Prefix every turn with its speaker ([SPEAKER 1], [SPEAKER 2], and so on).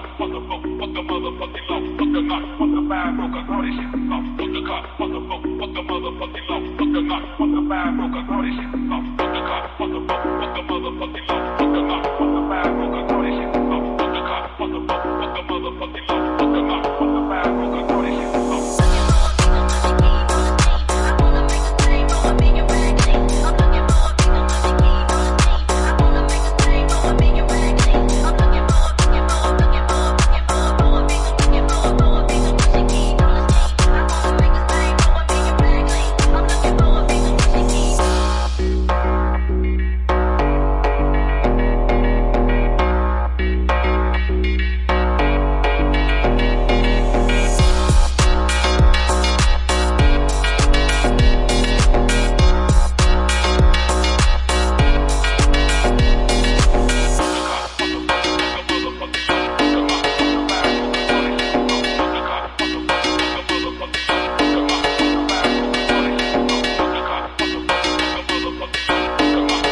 [SPEAKER 1] car, fuck the boat, fuck the motherfucking law, fuck the knock, fuck the five broke, I this shit. Fuck the car, fuck the boat, fuck the motherfucking law, fuck the knock, fuck the five broke, I call this shit Thank you.